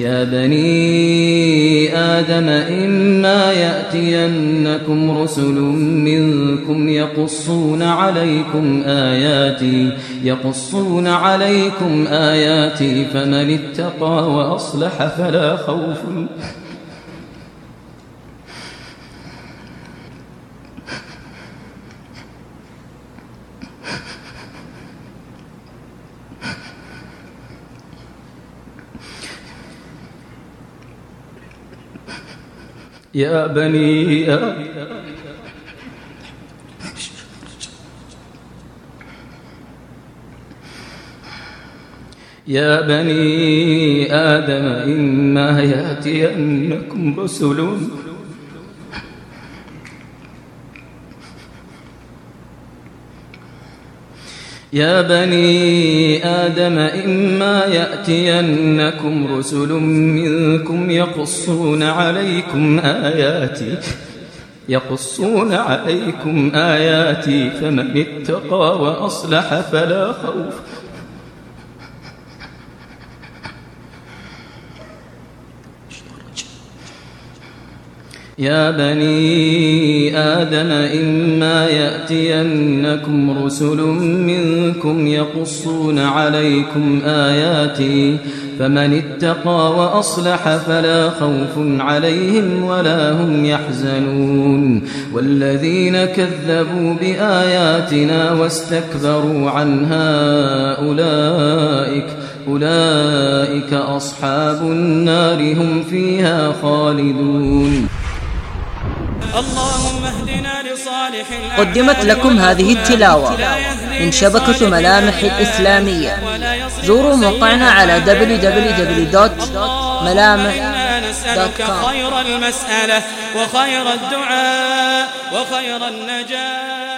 يا بني آدم إما يأتينكم رسل منكم يقصون عليكم آياتي يقصون عليكم آياتي فمن اتقى وأصلح فلا خوف يا بني يا بني آدم إما يأتينكم رسل يا بني آدم إما يأتينكم رسل منكم يقصون عليكم آياتي يقصون عليكم آياتي فمن اتقى وأصلح فلا خوف يا بني آدم إما يأتينكم رسل منكم يقصون عليكم آياتي فمن اتقى وأصلح فلا خوف عليهم ولا هم يحزنون والذين كذبوا بآياتنا واستكبروا عنها أولئك أولئك أصحاب النار هم فيها خالدون اللهم اهدنا لصالح قدمت لكم هذه التلاوة من شبكة ملامح الإسلامية. زوروا موقعنا على www.ملامح.com خير المسألة وخير الدعاء وخير النجاة.